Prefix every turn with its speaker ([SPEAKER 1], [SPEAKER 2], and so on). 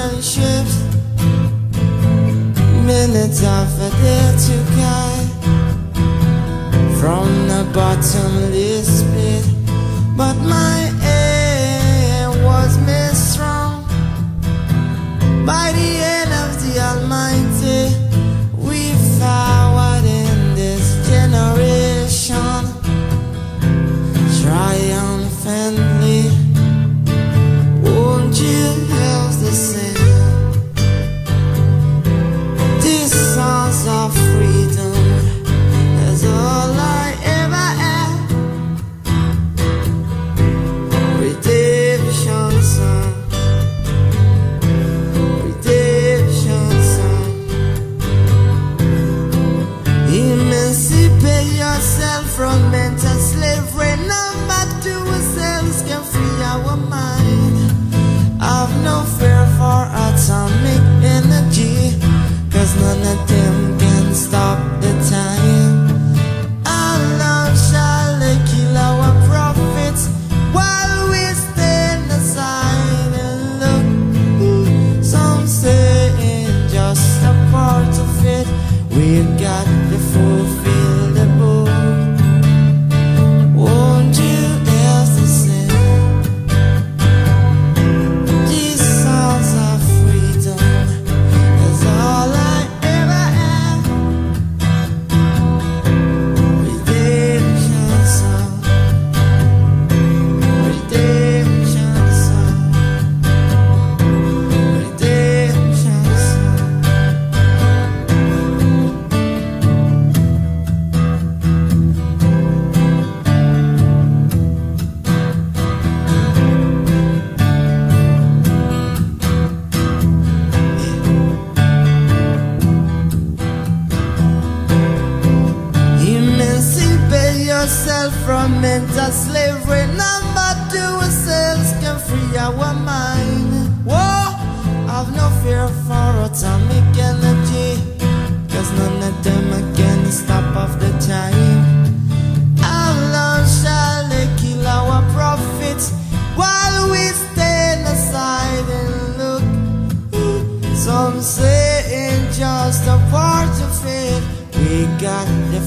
[SPEAKER 1] relationships Minutes of a day to guide. From the bottomless pit But my aim was made strong By the end of the Almighty. We've got mental slavery. Number two, ourselves can free our mind. Whoa, I've no fear for atomic energy. Cause none of them can stop off the time. Allah shall they kill our prophets while we stand aside and look. Some say just a part of it. We got the